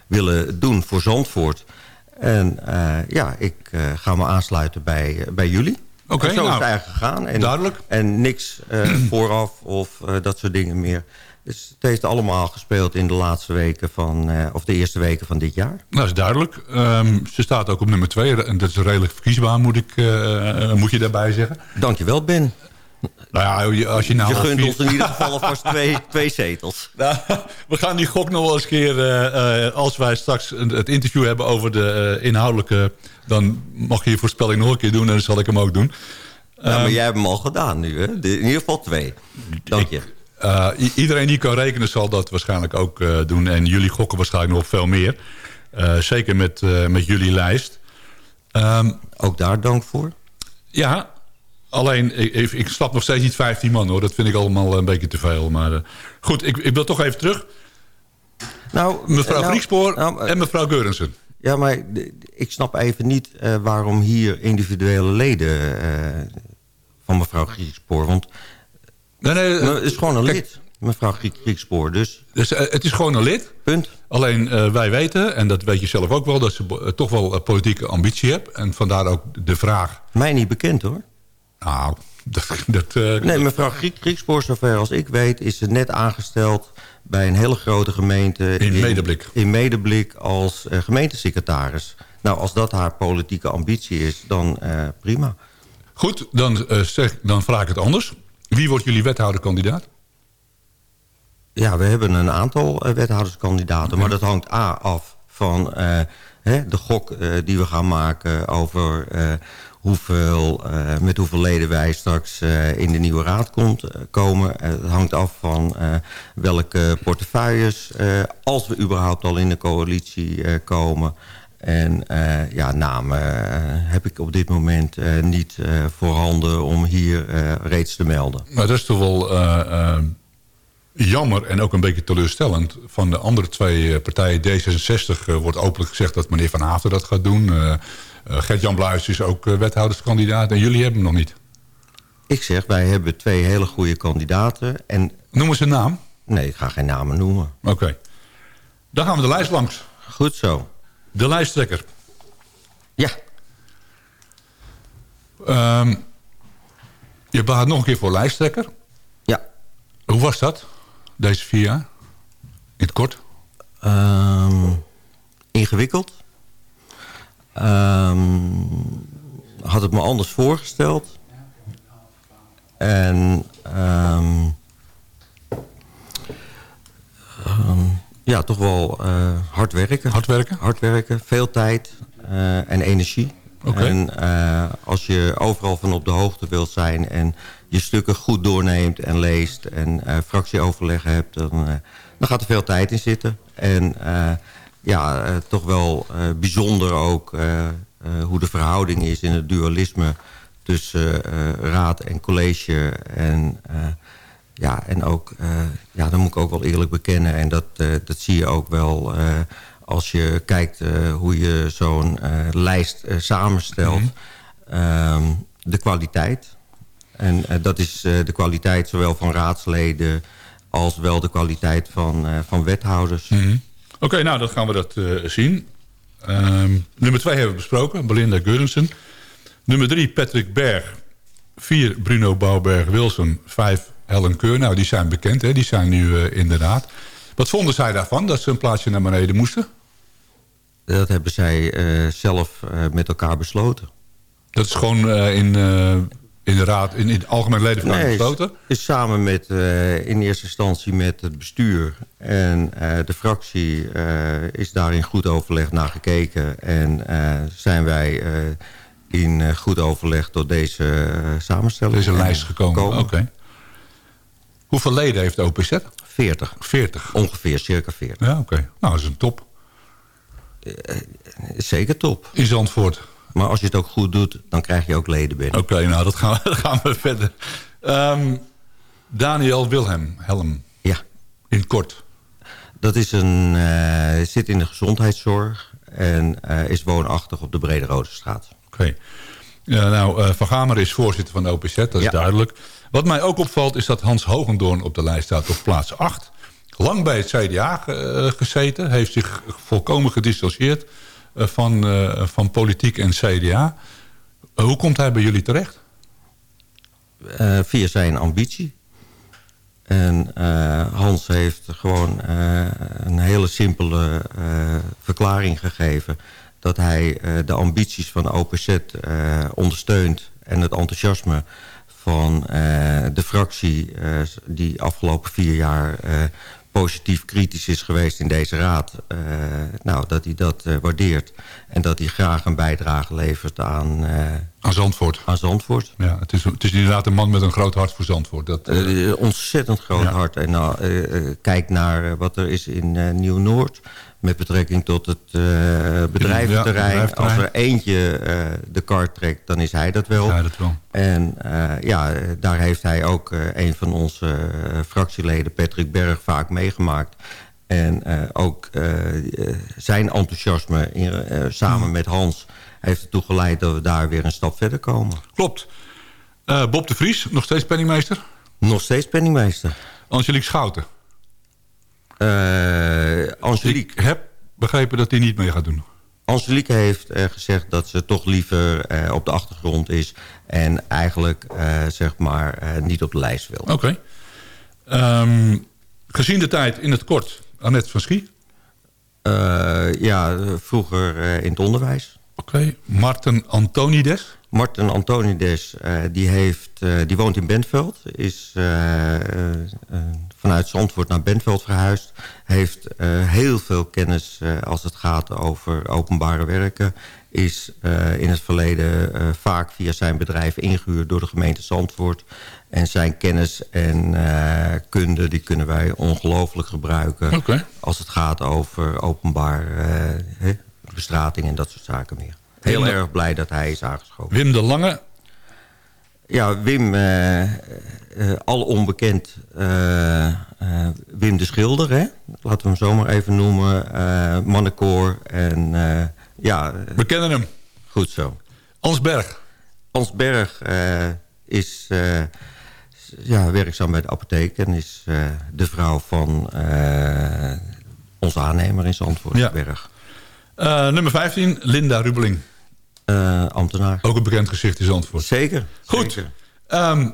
willen doen voor Zandvoort. En eh, ja, ik eh, ga me aansluiten bij, bij jullie. Oké, zo is nou, het eigenlijk gegaan. En, duidelijk. En niks eh, vooraf of eh, dat soort dingen meer. Dus het heeft allemaal gespeeld in de laatste weken van, eh, of de eerste weken van dit jaar. Nou, dat is duidelijk. Ehm, ze staat ook op nummer 2. En dat is redelijk verkiesbaar, moet, ik, eh, moet je daarbij zeggen. Dankjewel, Ben. Nou ja, als je nou... Je gunt ons in ieder geval alvast twee, twee zetels. Nou, we gaan die gok nog wel eens een keer... eh, eh, als wij straks het interview hebben over de eh, inhoudelijke... dan mag je je voorspelling nog een keer doen en dan zal ik hem ook doen. Ja, maar jij hebt hem al gedaan nu, hè? De- in ieder geval twee. Dank je. Eh, iedereen die kan rekenen zal dat waarschijnlijk ook eh, doen. En jullie gokken waarschijnlijk nog veel meer. Eh, zeker met, eh, met jullie lijst. Ehm, Ook daar dank voor. ja, alleen ik, ik, ik snap nog steeds niet 15 man hoor. Dat vind ik allemaal een beetje te veel. Maar eh, goed, ik, ik wil toch even terug. Nou, Mevrouw nou, Griekspoor nou, eh, en mevrouw Geurensen. Ja, maar ik snap even niet eh, waarom hier individuele leden eh, van mevrouw Griekspoor. Want Nee, nee, eh, het is gewoon een kijk, lid, mevrouw Griek- Griekspoor. Dus, Dus, eh, het is gewoon een lid. punt. Alleen eh, wij weten, en dat weet je zelf ook wel... dat ze eh, toch wel eh, politieke ambitie heeft. En vandaar ook de vraag... Mij niet bekend, hoor. Nou, dat... dat eh, Nee, mevrouw Griek, Griekspoor, zover als ik weet... is ze net aangesteld bij een hele grote gemeente... In Medeblik. In Medeblik als eh, gemeentesecretaris. Nou, als dat haar politieke ambitie is, dan eh, prima. Goed, dan, zeg, dan vraag ik het anders. Wie wordt jullie wethouderkandidaat? Ja, we hebben een aantal wethouderskandidaten. Maar dat hangt A af van hè, de gok die we gaan maken... over hoeveel, eh, met hoeveel leden wij straks eh, in de nieuwe raad komt, eh, komen. Het hangt af van welke portefeuilles... als we überhaupt al in de coalitie komen... En ja, namen heb ik op dit moment niet voorhanden om hier reeds te melden. Maar dat is toch wel jammer en ook een beetje teleurstellend. Van de andere twee partijen, D66, eh, wordt openlijk gezegd dat meneer Van Haften dat gaat doen. Eh, Gert-Jan Bluis is ook eh, wethouderskandidaat en jullie hebben hem nog niet. Ik zeg, wij hebben twee hele goede kandidaten. En Noem eens een naam. nee, ik ga geen namen noemen. Oké. Dan gaan we de lijst langs. Goed zo. De lijsttrekker. Ja, Ehm, je baat nog een keer voor lijsttrekker. ja. Hoe was dat, deze vier jaar? In het kort. Ehm, ingewikkeld. Ehm, had het me anders voorgesteld. En ehm, ehm, ja, toch wel eh, hard werken. Hard werken? Hard werken, veel tijd eh, en energie. En eh, als je overal van op de hoogte wilt zijn... en je stukken goed doorneemt en leest... en fractieoverleggen hebt... Dan, dan gaat er veel tijd in zitten. En ja, eh, toch wel eh, bijzonder ook... eh, hoe de verhouding is in het dualisme... tussen raad en college. En, ja, en ook, ja, dat moet ik ook wel eerlijk bekennen... en dat, dat zie je ook wel... als je kijkt hoe je zo'n lijst samenstelt, ehm, de kwaliteit. En dat is de kwaliteit zowel van raadsleden als wel de kwaliteit van, van wethouders. Oké, nou, dan gaan we dat eh, zien. Ehm, nummer twee hebben we besproken, Belinda Geurensen. Nummer drie, Patrick Berg. Vier, Bruno Bouwberg-Wilson. Vijf, Helen Keur. Nou, die zijn bekend, hè? die zijn nu eh, in de raad. Wat vonden zij daarvan, dat ze een plaatsje naar beneden moesten? Dat hebben zij eh, zelf met elkaar besloten. Dat is gewoon in, in de raad, in, in het algemeen ledenvergadering Nee, besloten? is samen met, eh, in eerste instantie met het bestuur. En eh, de fractie eh, is daar in goed overleg naar gekeken. En zijn wij in goed overleg tot deze samenstelling. Deze lijst gekomen. Oké. Hoeveel leden heeft de OPZ? 40. 40. Ongeveer, circa 40. Ja, oké. Nou, dat is een top. Zeker top. In Zandvoort. Maar als je het ook goed doet, dan krijg je ook leden binnen. Oké, nou, dat gaan we, dat gaan we verder. Ehm, Daniel Wilhelm, Helm, Ja, in kort. dat is een, eh, zit in de gezondheidszorg en eh, is woonachtig op de Brede Rode Straat. Oké. Ja, nou, eh, Van Gamer is voorzitter van de OPZ, dat is Ja. duidelijk. Wat mij ook opvalt is dat Hans Hogendoorn op de lijst staat op plaats 8. Lang bij het CDA ge- gezeten. Heeft zich volkomen gedistanceerd eh, van, eh, van politiek en CDA. Eh, hoe komt hij bij jullie terecht? Eh, via zijn ambitie. En eh, Hans heeft gewoon eh, een hele simpele eh, verklaring gegeven... dat hij eh, de ambities van OPZ eh, ondersteunt... en het enthousiasme van eh, de fractie... eh, die afgelopen vier jaar eh, positief kritisch is geweest in deze raad... eh, nou, dat hij dat eh, waardeert en dat hij graag een bijdrage levert aan, eh, Aan Zandvoort. aan Zandvoort. Ja, het, is, het is inderdaad een man met een groot hart voor Zandvoort. Dat, ontzettend groot Ja. hart. En nou, kijk naar wat er is in Nieuw-Noord... met betrekking tot het eh, bedrijventerrein. Als er eentje eh, de kar trekt, dan is hij dat wel. ja, dat wel. En eh, ja, daar heeft hij ook een van onze fractieleden, Patrick Berg, vaak meegemaakt. En ook zijn enthousiasme in, samen met Hans heeft ertoe geleid dat we daar weer een stap verder komen. Klopt. Bob de Vries, nog steeds penningmeester. Nog steeds penningmeester. Angelique Schouten. Eh Angelique, Ik heb begrepen dat hij niet mee gaat doen. Angelique heeft eh, gezegd dat ze toch liever eh, op de achtergrond is... en eigenlijk zeg maar niet op de lijst wil. Oké. Ehm, gezien de tijd in het kort, Annette van Schie. Ja, vroeger in het onderwijs. Oké. Marten Antonides. Martin Antonides, die, heeft, die woont in Bentveld. Is vanuit Zandvoort naar Bentveld verhuisd. Heeft eh, heel veel kennis eh, als het gaat over openbare werken. Is eh, in het verleden vaak via zijn bedrijf ingehuurd door de gemeente Zandvoort. En zijn kennis en kunde die kunnen wij ongelooflijk gebruiken... Als het gaat over openbaar bestrating en dat soort zaken meer. Heel Wim- erg blij dat hij is aangeschoven. Wim de Lange. Ja, Wim, eh, eh, al onbekend, eh, eh, Wim de Schilder, hè? laten we hem zomaar even noemen. eh mannenkoor en eh, ja, eh, We kennen hem. goed zo. Hans Berg. Hans Berg eh, is eh, ja, werkzaam bij de apotheek en is eh, de vrouw van eh, onze aannemer in Zandvoort, Ja. Berg. Eh, nummer 15, Linda Rubeling. Eh, ambtenaar. Ook een bekend gezicht in Zandvoort. Zeker. Goed. zeker. Ehm,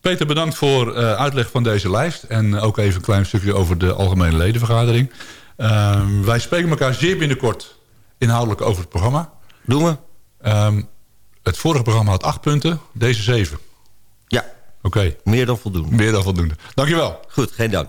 Peter, bedankt voor eh, uitleg van deze lijst. En ook even een klein stukje over de algemene ledenvergadering. Ehm, wij spreken elkaar zeer binnenkort inhoudelijk over het programma. Doen we? Ehm, het vorige programma had acht punten, deze zeven. Ja, Oké, meer dan voldoende. meer dan voldoende. Dankjewel. Goed, geen dank.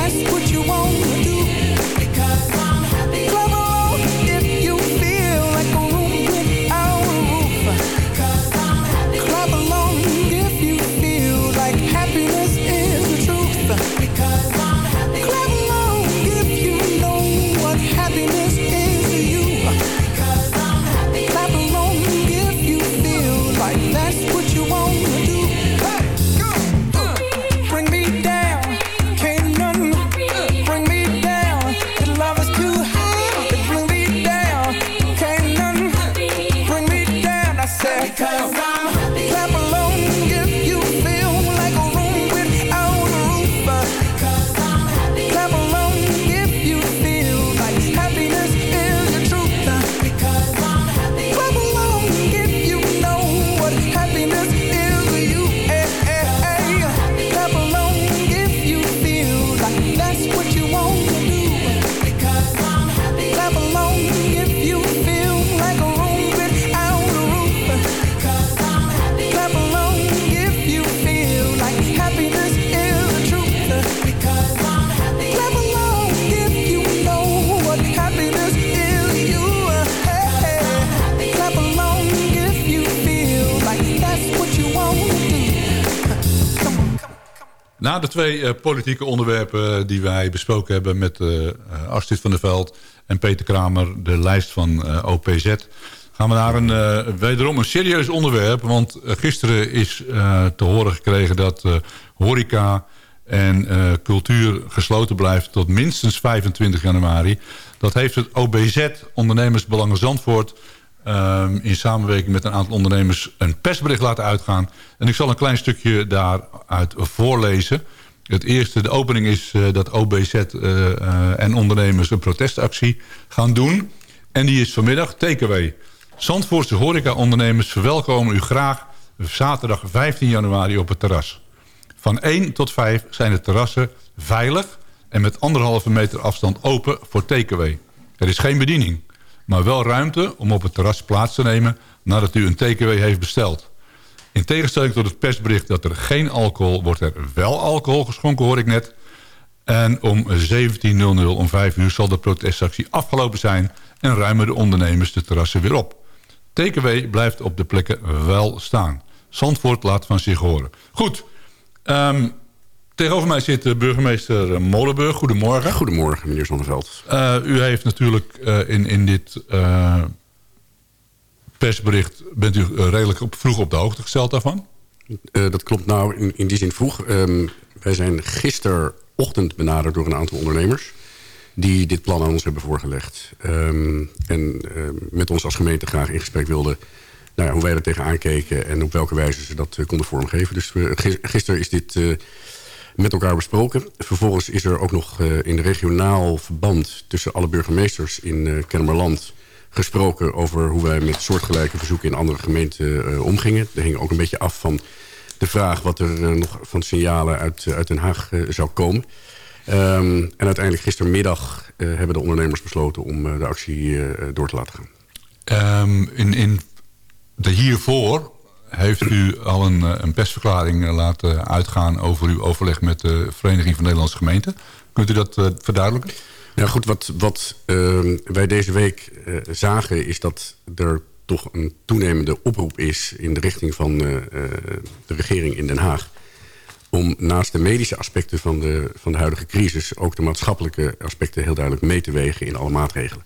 That's what you want. De twee eh, politieke onderwerpen die wij besproken hebben... met eh, eh, Astrid van der Veld en Peter Kramer, de lijst van eh, OPZ... gaan we naar een, eh, wederom een serieus onderwerp. Want eh, gisteren is eh, te horen gekregen dat eh, horeca en eh, cultuur gesloten blijft... tot minstens 25 januari. Dat heeft het OBZ, Ondernemersbelangen Zandvoort... ehm, in samenwerking met een aantal ondernemers een persbericht laten uitgaan. En ik zal een klein stukje daaruit voorlezen. Het eerste, de opening is eh, dat OBZ eh, eh, en ondernemers een protestactie gaan doen. En die is vanmiddag takeaway. Zandvoortse horeca-ondernemers verwelkomen u graag zaterdag 15 januari op het terras. Van 1 tot 5 zijn de terrassen veilig en met anderhalve meter afstand open voor takeaway. Er is geen bediening, maar wel ruimte om op het terras plaats te nemen nadat u een takeaway heeft besteld. In tegenstelling tot het persbericht dat er geen alcohol... wordt er wel alcohol geschonken, hoor ik net. En om 17.00 om 5 uur zal de protestactie afgelopen zijn... en ruimen de ondernemers de terrassen weer op. TKW blijft op de plekken wel staan. Zandvoort laat van zich horen. Goed, ehm, tegenover mij zit de burgemeester Molenburg. Goedemorgen. Goedemorgen, meneer Zonneveld. Uh, u heeft natuurlijk uh, in, in dit uh, persbericht... bent u redelijk op, vroeg op de hoogte gesteld daarvan? dat klopt nou in, in die zin vroeg. Um, wij zijn gisterochtend benaderd door een aantal ondernemers... die dit plan aan ons hebben voorgelegd. Um, en met ons als gemeente graag in gesprek wilden... Nou ja, hoe wij er tegenaan keken en op welke wijze ze dat konden vormgeven. Dus gisteren is dit met elkaar besproken. Vervolgens is er ook nog uh, in regionaal verband... tussen alle burgemeesters in uh, Kennemerland gesproken... over hoe wij met soortgelijke verzoeken in andere gemeenten uh, omgingen. Dat hing ook een beetje af van de vraag... wat er nog van signalen uit, uit Den Haag zou komen. Um, en uiteindelijk gistermiddag hebben de ondernemers besloten... om de actie door te laten gaan. Um, in, in de hiervoor heeft u al een, een, persverklaring laten uitgaan over uw overleg met de Vereniging van Nederlandse Gemeenten. Kunt u dat uh, verduidelijken? Ja goed, wat, wat uh, wij deze week zagen is dat er toch een toenemende oproep is... in de richting van de regering in Den Haag... om naast de medische aspecten van de, van de huidige crisis... ook de maatschappelijke aspecten heel duidelijk mee te wegen in alle maatregelen.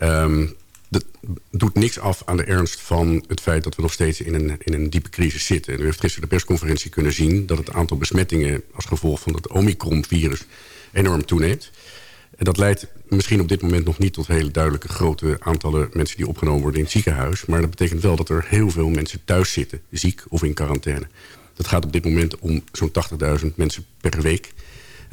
Um, dat doet niks af aan de ernst van het feit dat we nog steeds in een, in een diepe crisis zitten. En u heeft gisteren de persconferentie kunnen zien... dat het aantal besmettingen als gevolg van het Omicron-virus enorm toeneemt. En dat leidt misschien op dit moment nog niet tot hele duidelijke grote aantallen mensen die opgenomen worden in het ziekenhuis. Maar dat betekent wel dat er heel veel mensen thuis zitten, ziek of in quarantaine. Dat gaat op dit moment om zo'n 80.000 mensen per week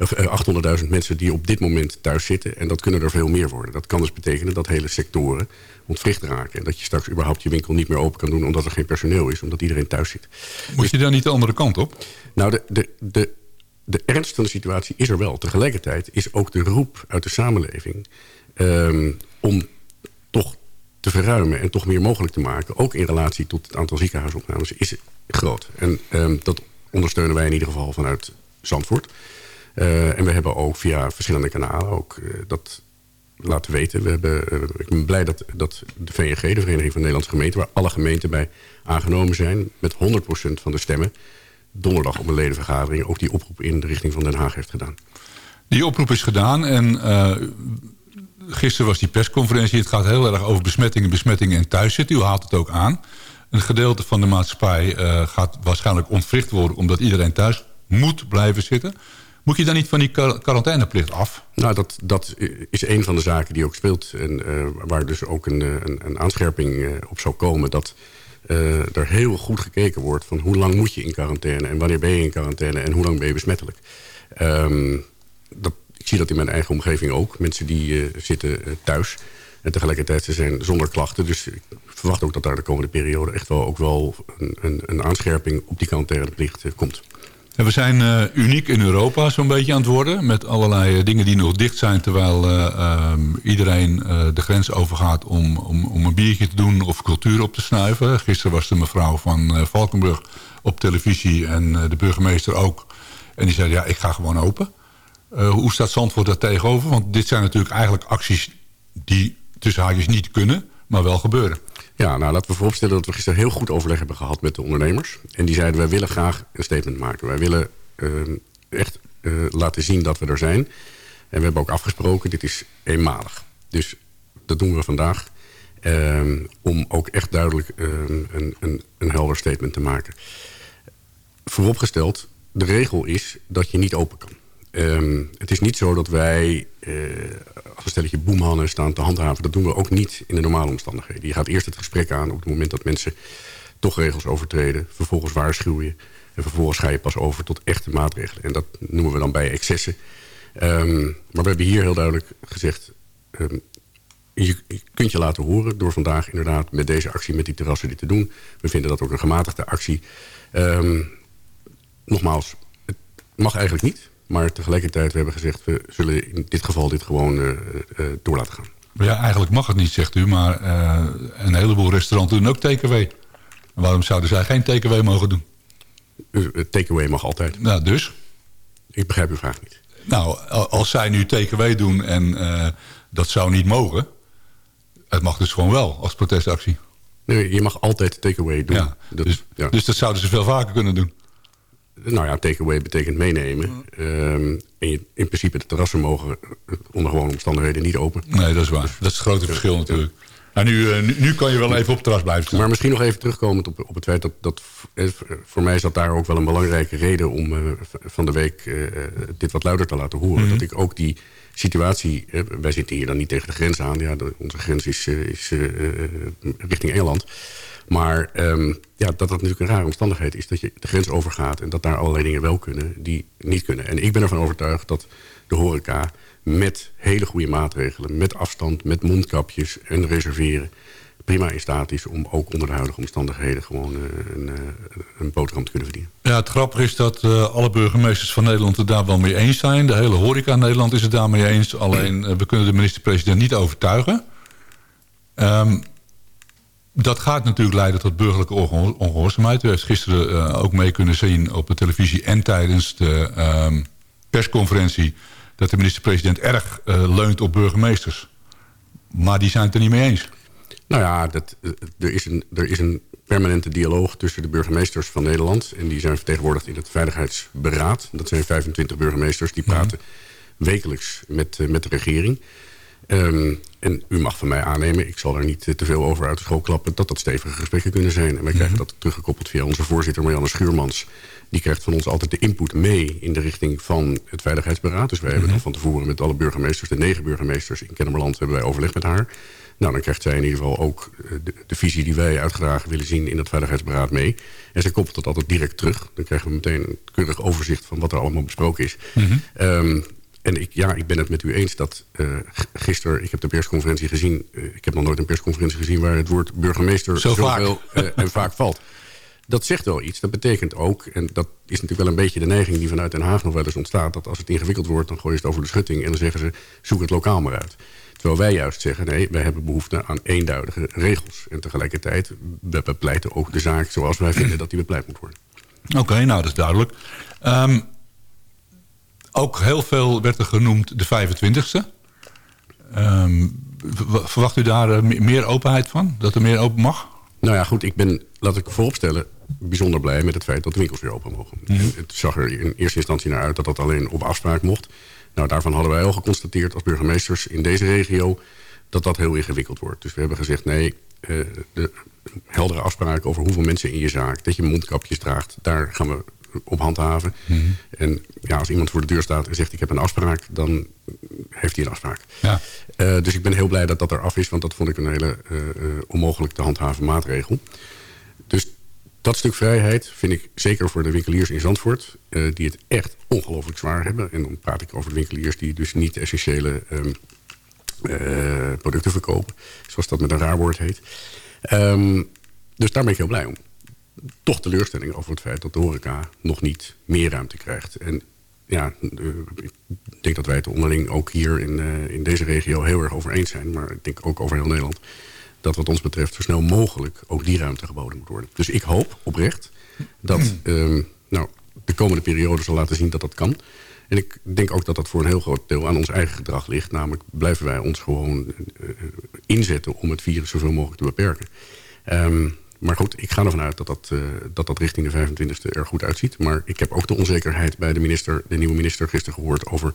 800.000 mensen die op dit moment thuis zitten. En dat kunnen er veel meer worden. Dat kan dus betekenen dat hele sectoren ontwricht raken. En dat je straks überhaupt je winkel niet meer open kan doen... omdat er geen personeel is, omdat iedereen thuis zit. Moet je dan niet de andere kant op? Nou, de, de, de, de ernst van de situatie is er wel. Tegelijkertijd is ook de roep uit de samenleving... Um, om toch te verruimen en toch meer mogelijk te maken... ook in relatie tot het aantal ziekenhuisopnames, is groot. En um, dat ondersteunen wij in ieder geval vanuit Zandvoort... Uh, en we hebben ook via verschillende kanalen ook uh, dat laten weten. We hebben, uh, ik ben blij dat, dat de VNG, de Vereniging van Nederlandse Gemeenten... waar alle gemeenten bij aangenomen zijn... met 100% van de stemmen donderdag op een ledenvergadering... ook die oproep in de richting van Den Haag heeft gedaan. Die oproep is gedaan en gisteren was die persconferentie. Het gaat heel erg over besmettingen, besmettingen en thuiszitten. U haalt het ook aan. Een gedeelte van de maatschappij gaat waarschijnlijk ontwricht worden... omdat iedereen thuis moet blijven zitten... Moet je dan niet van die quarantaineplicht af? Nou, dat, dat is een van de zaken die ook speelt. En uh, waar dus ook een, een, een aanscherping uh, op zou komen... dat eh, er heel goed gekeken wordt... van hoe lang moet je in quarantaine en wanneer ben je in quarantaine... en hoe lang ben je besmettelijk. Ehm, dat, ik zie dat in mijn eigen omgeving ook. Mensen die eh, zitten eh, thuis en tegelijkertijd ze zijn zonder klachten. Dus ik verwacht ook dat daar de komende periode... echt wel ook wel een, een, een aanscherping op die quarantaineplicht komt. En we zijn uh, uniek in Europa zo'n beetje aan het worden... met allerlei uh, dingen die nog dicht zijn... terwijl uh, um, iedereen de grens overgaat om, om, om een biertje te doen... of cultuur op te snuiven. Gisteren was de mevrouw van Valkenburg op televisie... en de burgemeester ook. En die zei, ja, ik ga gewoon open. hoe staat Zandvoort daar tegenover? Want dit zijn natuurlijk eigenlijk acties die tussen haakjes niet kunnen... maar wel gebeuren. Ja, nou laten we vooropstellen dat we gisteren heel goed overleg hebben gehad met de ondernemers. En die zeiden, wij willen graag een statement maken. Wij willen uh, echt uh, laten zien dat we er zijn. En we hebben ook afgesproken, dit is eenmalig. Dus dat doen we vandaag. Um, om ook echt duidelijk een, een, een helder statement te maken. Vooropgesteld, de regel is dat je niet open kan. Um, het is niet zo dat wij een stelletje boemhannen staan te handhaven. Dat doen we ook niet in de normale omstandigheden. Je gaat eerst het gesprek aan op het moment dat mensen toch regels overtreden. Vervolgens waarschuw je. En vervolgens ga je pas over tot echte maatregelen. En dat noemen we dan bij excessen. Um, maar we hebben hier heel duidelijk gezegd... Um, je, kunt je laten horen door vandaag inderdaad met deze actie, met die terrassen dit te doen. We vinden dat ook een gematigde actie. nogmaals, het mag eigenlijk niet. Maar tegelijkertijd, we hebben gezegd... we zullen in dit geval dit gewoon uh, uh, door laten gaan. Ja, eigenlijk mag het niet, zegt u. Maar uh, een heleboel restaurants doen ook takeaway. Waarom zouden zij geen takeaway mogen doen? Takeaway mag altijd. Nou, dus? Ik begrijp uw vraag niet. Nou, als zij nu takeaway doen en dat zou niet mogen... het mag dus gewoon wel als protestactie. Nee, je mag altijd takeaway doen. Ja, dat, dus, ja. dus dat zouden ze veel vaker kunnen doen. Nou ja, takeaway betekent meenemen. Um, en je, in principe de terrassen mogen onder gewone omstandigheden niet open. Nee, dat is waar. Dat is het grote verschil natuurlijk. Nou, nu, uh, nu, nu, kan je wel even op het terras blijven staan. Maar misschien nog even terugkomend op, op het feit dat, dat... Voor mij is dat daar ook wel een belangrijke reden... om uh, van de week uh, dit wat luider te laten horen. Mm -hmm. Dat ik ook die situatie... wij zitten hier dan niet tegen de grens aan. Ja, de, onze grens is, is richting Engeland. Maar um, ja, dat dat natuurlijk een rare omstandigheid is... dat je de grens overgaat en dat daar allerlei dingen wel kunnen... die niet kunnen. En ik ben ervan overtuigd dat de horeca met hele goede maatregelen... met afstand, met mondkapjes en reserveren... prima in staat is om ook onder de huidige omstandigheden... gewoon uh, een, uh, een boterham te kunnen verdienen. Ja, het grappige is dat uh, alle burgemeesters van Nederland het daar wel mee eens zijn. De hele horeca Nederland is het daarmee eens. Alleen we kunnen de minister-president niet overtuigen... Um, dat gaat natuurlijk leiden tot burgerlijke ongehoorzaamheid. U heeft gisteren uh, ook mee kunnen zien op de televisie... en tijdens de um, persconferentie... dat de minister-president erg uh, leunt op burgemeesters. Maar die zijn het er niet mee eens. Nou ja, dat, er, is een, er is een permanente dialoog tussen de burgemeesters van Nederland... en die zijn vertegenwoordigd in het Veiligheidsberaad. Dat zijn 25 burgemeesters die praten mm -hmm. wekelijks met, met de regering... Um, en u mag van mij aannemen, ik zal er niet te veel over uit de school klappen... dat dat stevige gesprekken kunnen zijn. En wij krijgen dat teruggekoppeld via onze voorzitter Marianne Schuurmans. Die krijgt van ons altijd de input mee in de richting van het Veiligheidsberaad. Dus wij hebben dan van tevoren met alle burgemeesters... de negen burgemeesters in Kennemerland hebben wij overleg met haar. Nou, dan krijgt zij in ieder geval ook de, de visie die wij uitgedragen willen zien... in het Veiligheidsberaad mee. En zij koppelt dat altijd direct terug. Dan krijgen we meteen een keurig overzicht van wat er allemaal besproken is. Mm -hmm. um, en ik, ja, ik ben het met u eens dat uh, gisteren... ik heb de persconferentie gezien... Uh, ik heb nog nooit een persconferentie gezien... waar het woord burgemeester Zo zoveel uh, en vaak valt. Dat zegt wel iets. Dat betekent ook... en dat is natuurlijk wel een beetje de neiging die vanuit Den Haag nog wel eens ontstaat... dat als het ingewikkeld wordt, dan gooi je het over de schutting... en dan zeggen ze, zoek het lokaal maar uit. Terwijl wij juist zeggen, nee, wij hebben behoefte aan eenduidige regels. En tegelijkertijd we bepleiten ook de zaak zoals wij vinden dat die bepleit moet worden. Oké, okay, nou, dat is duidelijk. Um, ook heel veel werd er genoemd de 25e. Um, verwacht u daar uh, meer openheid van? Dat er meer open mag? Nou ja, goed. Ik ben, laat ik vooropstellen, bijzonder blij met het feit dat de winkels weer open mogen. Mm -hmm. Het zag er in eerste instantie naar uit dat dat alleen op afspraak mocht. Nou, daarvan hadden wij al geconstateerd als burgemeesters in deze regio... dat dat heel ingewikkeld wordt. Dus we hebben gezegd, nee, uh, de heldere afspraken over hoeveel mensen in je zaak... dat je mondkapjes draagt, daar gaan we op handhaven. Mm -hmm. En ja, als iemand voor de deur staat en zegt ik heb een afspraak... dan heeft hij een afspraak. Ja. Uh, dus ik ben heel blij dat dat er af is... want dat vond ik een hele uh, onmogelijk te handhaven maatregel. dus dat stuk vrijheid vind ik zeker voor de winkeliers in Zandvoort... eh, die het echt ongelooflijk zwaar hebben. En dan praat ik over de winkeliers die dus niet essentiële ehm, eh, producten verkopen. Zoals dat met een raar woord heet. Ehm, dus daar ben ik heel blij om. Toch teleurstelling over het feit dat de horeca nog niet meer ruimte krijgt. En ja, eh, ik denk dat wij het onderling ook hier in, eh, in deze regio heel erg over eens zijn. Maar ik denk ook over heel Nederland. Dat wat ons betreft zo snel mogelijk ook die ruimte geboden moet worden. Dus ik hoop oprecht dat ehm, nou, de komende periode zal laten zien dat dat kan. En ik denk ook dat dat voor een heel groot deel aan ons eigen gedrag ligt. Namelijk blijven wij ons gewoon eh, inzetten om het virus zoveel mogelijk te beperken. Ehm, maar goed, ik ga ervan uit dat dat, eh, dat dat richting de 25e er goed uitziet. Maar ik heb ook de onzekerheid bij de, minister, de nieuwe minister gisteren gehoord... over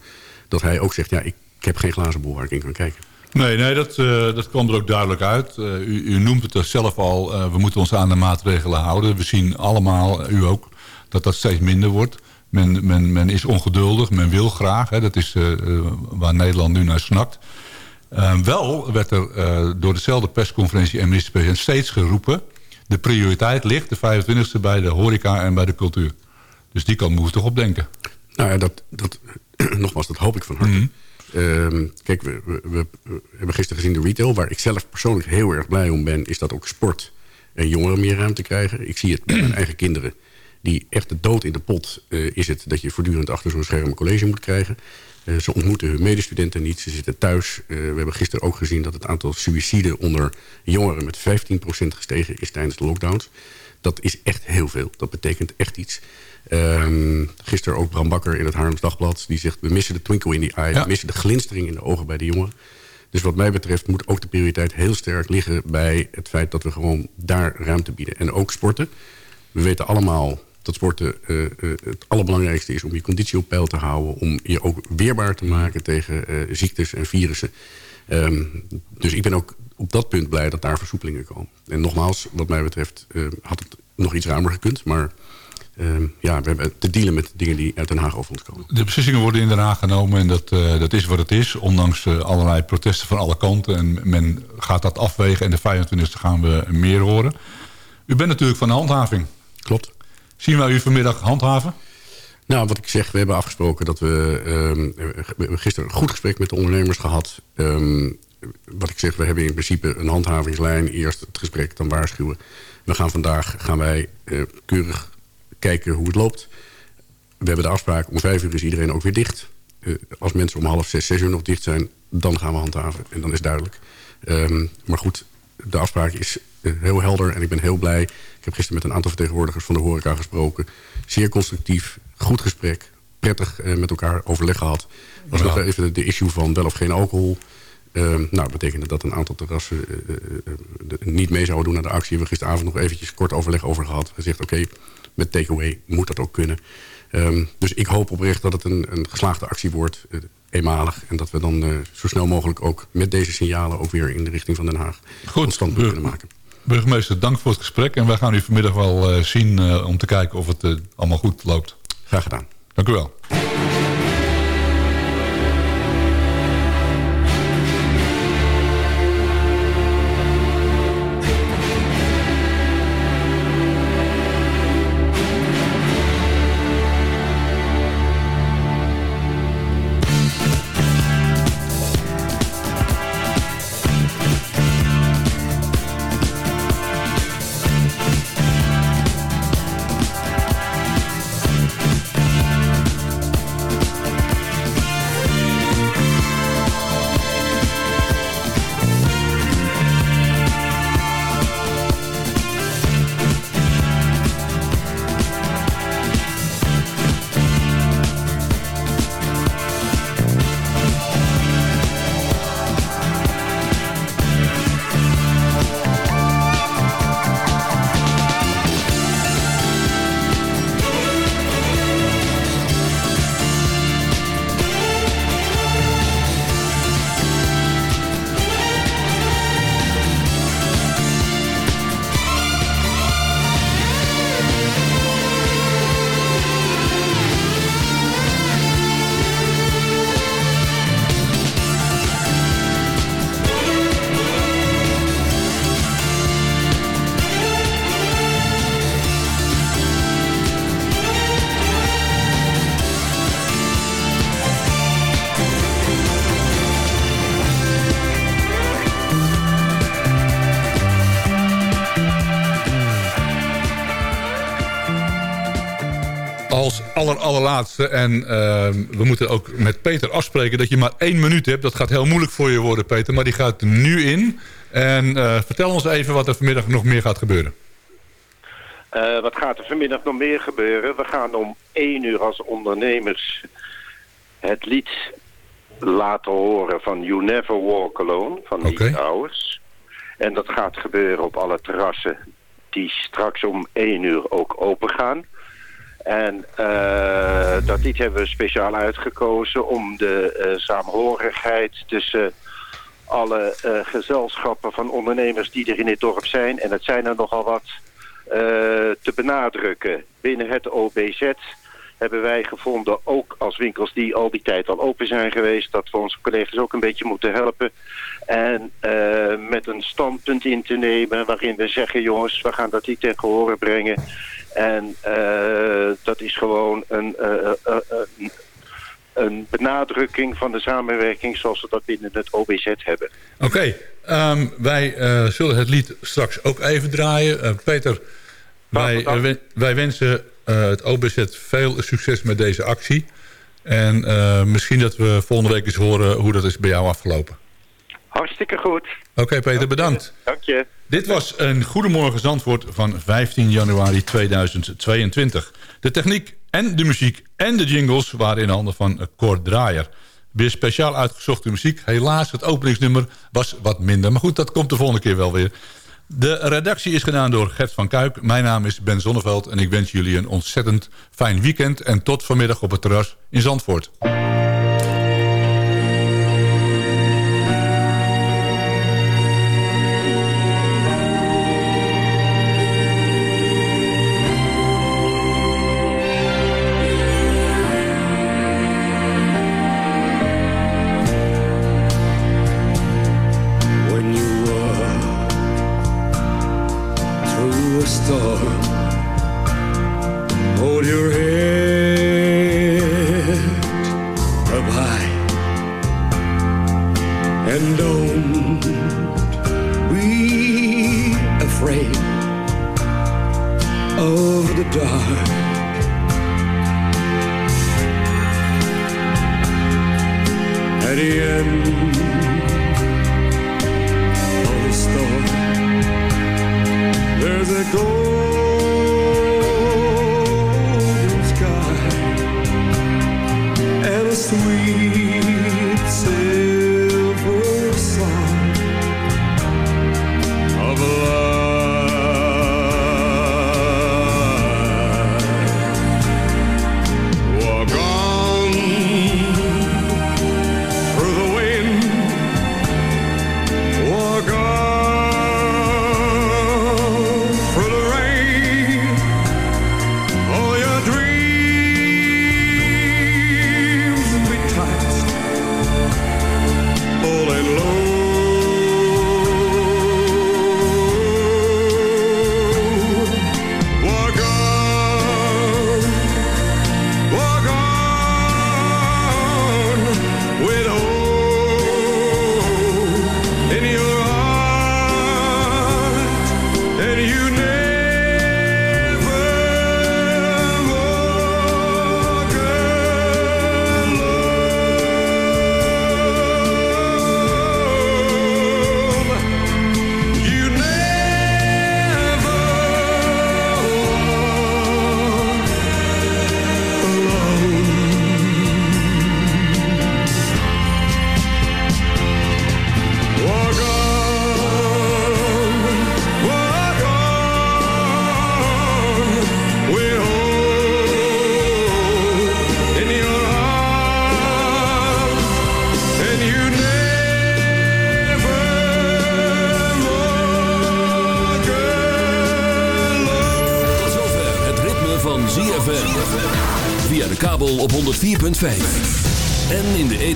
dat hij ook zegt, ja, ik, heb geen glazen bol waar ik in kan kijken. Nee, nee dat, eh, dat kwam er ook duidelijk uit. Eh, u, u noemt het er zelf al, we moeten ons aan de maatregelen houden. We zien allemaal, u ook, dat dat steeds minder wordt. Men, men, men is ongeduldig, men wil graag. Hè, dat is waar Nederland nu naar snakt. Wel werd er door dezelfde persconferentie en minister-president steeds geroepen... de prioriteit ligt, de 25e, bij de horeca en bij de cultuur. Dus die kant moeten we toch op denken. Nou ja, dat, dat, nogmaals, dat hoop ik van harte. Ehm, kijk, we, we, we- we hebben gisteren gezien de retail... waar ik zelf persoonlijk heel erg blij om ben... is dat ook sport en jongeren meer ruimte krijgen. Ik zie het bij mijn eigen kinderen... die echt de dood in de pot eh, is het... dat je voortdurend achter zo'n scherm een college moet krijgen. Eh, ze ontmoeten hun medestudenten niet, ze zitten thuis. Eh, we hebben gisteren ook gezien dat het aantal suïciden... onder jongeren met 15% gestegen is tijdens de lockdowns. Dat is echt heel veel. Dat betekent echt iets. Ehm, gisteren ook Bram Bakker in het Haarlems Dagblad. Die zegt, we missen de twinkle in the eye. We missen de glinstering in de ogen bij de jongeren. Dus wat mij betreft moet ook de prioriteit heel sterk liggen... bij het feit dat we gewoon daar ruimte bieden. En ook sporten. We weten allemaal dat sporten eh, eh, het allerbelangrijkste is... om je conditie op peil te houden. Om je ook weerbaar te maken tegen eh, ziektes en virussen. Ehm, dus ik ben ook op dat punt blij dat daar versoepelingen komen. En nogmaals, wat mij betreft had het nog iets ruimer gekund. Maar ehm, ja, we hebben te dealen met dingen die uit Den Haag over ons komen. De beslissingen worden in Den Haag genomen en dat, dat is wat het is. Ondanks allerlei protesten van alle kanten. En men gaat dat afwegen en de 25e gaan we meer horen. U bent natuurlijk van de handhaving. Klopt. Zien wij u vanmiddag handhaven? Nou, wat ik zeg, we hebben afgesproken dat we... hebben gisteren een goed gesprek met de ondernemers gehad. Ehm, wat ik zeg, we hebben in principe een handhavingslijn. Eerst het gesprek, dan waarschuwen. We gaan vandaag gaan wij eh, keurig kijken hoe het loopt. We hebben de afspraak, om vijf uur is iedereen ook weer dicht. Eh, als mensen om half zes, zes uur nog dicht zijn... dan gaan we handhaven. En dan is duidelijk. Ehm, maar goed, de afspraak is eh, heel helder en ik ben heel blij. Ik heb gisteren met een aantal vertegenwoordigers van de horeca gesproken. Zeer constructief, goed gesprek, prettig eh, met elkaar overleg gehad. was nog even de, issue van wel of geen alcohol. Ehm, nou, dat betekende dat een aantal terrassen eh, niet mee zouden doen aan de actie. We hebben gisteravond nog eventjes kort overleg over gehad. Gezegd, oké, met takeaway moet dat ook kunnen. Ehm, dus ik hoop oprecht dat het een, een geslaagde actie wordt, eenmalig. En dat we dan eh, zo snel mogelijk ook met deze signalen... ook weer in de richting van Den Haag Goed, standpunt kunnen maken. Burgemeester, dank voor het gesprek. En wij gaan u vanmiddag wel eh, zien eh, om te kijken of het allemaal goed loopt. Graag gedaan. Dank u wel. En eh, we moeten ook met Peter afspreken dat je maar één minuut hebt. Dat gaat heel moeilijk voor je worden, Peter. Maar die gaat nu in. En eh, vertel ons even wat er vanmiddag nog meer gaat gebeuren. Eh, wat gaat er vanmiddag nog meer gebeuren? We gaan om één uur als ondernemers het lied laten horen van You Never Walk Alone van Oké. Towers. En dat gaat gebeuren op alle terrassen die straks om één uur ook open gaan. En eh, dat lied hebben we speciaal uitgekozen om de eh, saamhorigheid tussen alle eh, gezelschappen van ondernemers die er in dit dorp zijn. En het zijn er nogal wat te benadrukken. Binnen het OBZ hebben wij gevonden, ook als winkels die al die tijd al open zijn geweest, dat we onze collega's ook een beetje moeten helpen. En met een standpunt in te nemen waarin we zeggen, jongens, we gaan dat niet ten gehore brengen. En eh, dat is gewoon een, eh, eh, een, een benadrukking van de samenwerking zoals we dat binnen het OBZ hebben. Oké, ehm, wij zullen het lied straks ook even draaien. Peter, wij, wij wensen het OBZ veel succes met deze actie. En misschien dat we volgende week eens horen hoe dat is bij jou afgelopen. Hartstikke goed. Oké Peter, bedankt. Dank je. Dit was een Goedemorgen Zandvoort van 15 januari 2022. De techniek en de muziek en de jingles waren in handen van Cor Draaier. Weer speciaal uitgezochte muziek. Helaas, het openingsnummer was wat minder. Maar goed, dat komt de volgende keer wel weer. De redactie is gedaan door Gert van Kuik. Mijn naam is Ben Zonneveld en ik wens jullie een ontzettend fijn weekend. En tot vanmiddag op het terras in Zandvoort.